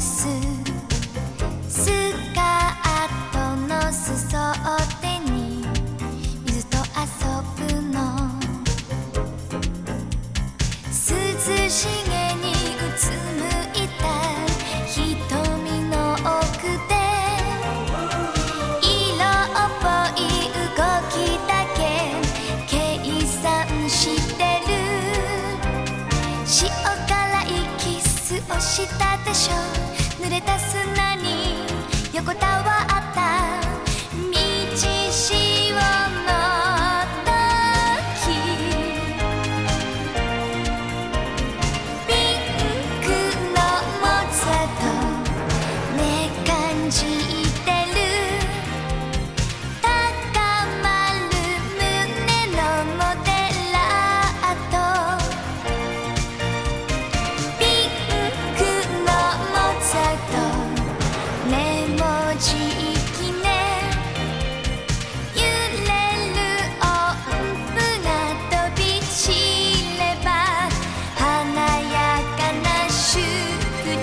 スカートの裾をてに水と遊ぶの。涼しげにうつむいた瞳の奥で。色っぽい動きだけ計算してる。塩辛いキスをしたでしょ。濡れた砂に横たわ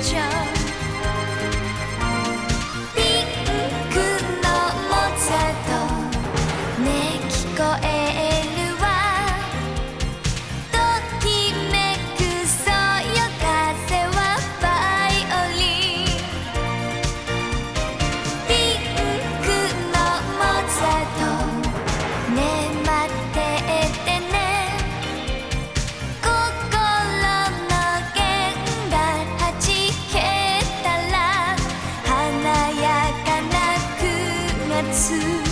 ピンクのモーツねきこえ此